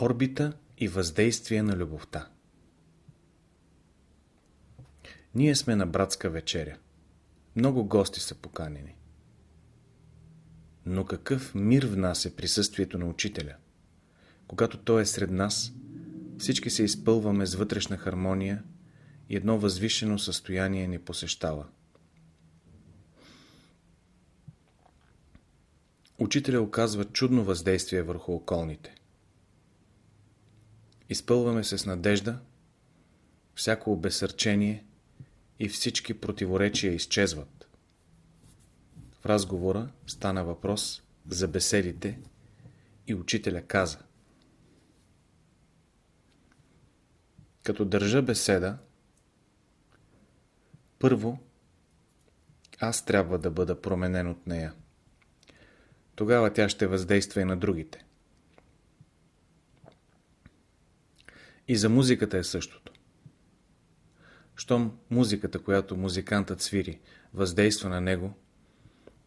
Орбита и въздействие на любовта Ние сме на братска вечеря. Много гости са поканени. Но какъв мир внася присъствието на учителя? Когато той е сред нас, всички се изпълваме с вътрешна хармония и едно възвишено състояние ни посещава. Учителя оказва чудно въздействие върху околните. Изпълваме се с надежда, всяко обесърчение и всички противоречия изчезват. В разговора стана въпрос за беседите и учителя каза Като държа беседа, първо аз трябва да бъда променен от нея. Тогава тя ще въздейства и на другите. И за музиката е същото. Щом музиката, която музикантът свири, въздейства на него,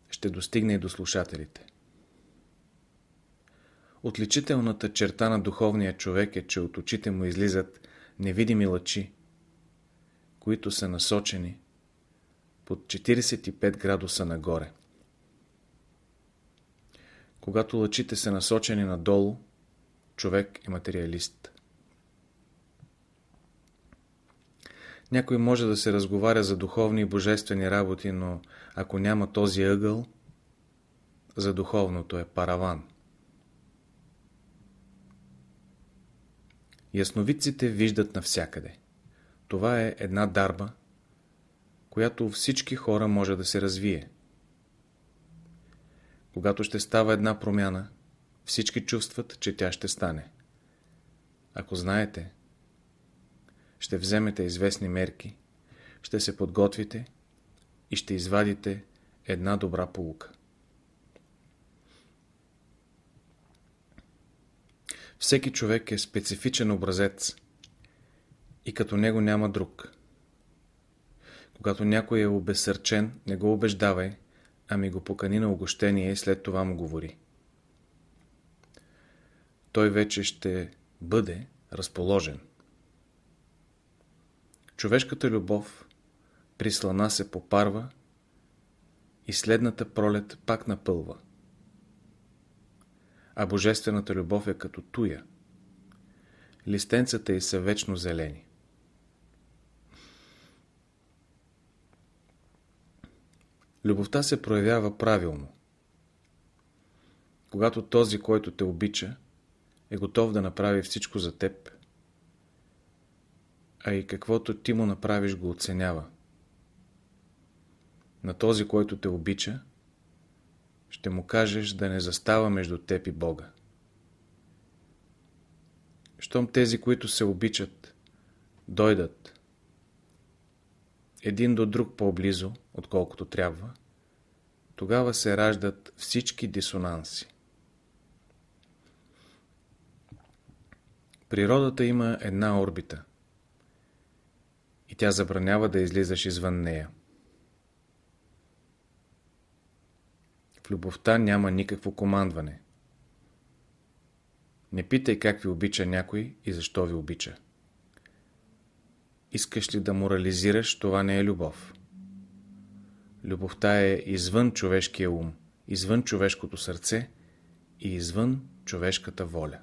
ще достигне и до слушателите. Отличителната черта на духовния човек е, че от очите му излизат невидими лъчи, които са насочени под 45 градуса нагоре. Когато лъчите са насочени надолу, човек е материалист. Някой може да се разговаря за духовни и божествени работи, но ако няма този ъгъл, за духовното е параван. Ясновидците виждат навсякъде. Това е една дарба, която всички хора може да се развие. Когато ще става една промяна, всички чувстват, че тя ще стане. Ако знаете, ще вземете известни мерки, ще се подготвите и ще извадите една добра полука. Всеки човек е специфичен образец и като него няма друг. Когато някой е обесърчен, не го убеждавай, ами го покани на угощение и след това му говори. Той вече ще бъде разположен. Човешката любов при слана се попарва и следната пролет пак напълва. А божествената любов е като туя. Листенцата й са вечно зелени. Любовта се проявява правилно. Когато този, който те обича, е готов да направи всичко за теб, а и каквото ти му направиш го оценява. На този, който те обича, ще му кажеш да не застава между теб и Бога. Щом тези, които се обичат, дойдат един до друг по-близо, отколкото трябва, тогава се раждат всички дисонанси. Природата има една орбита тя забранява да излизаш извън нея. В любовта няма никакво командване. Не питай как ви обича някой и защо ви обича. Искаш ли да морализираш, това не е любов. Любовта е извън човешкия ум, извън човешкото сърце и извън човешката воля.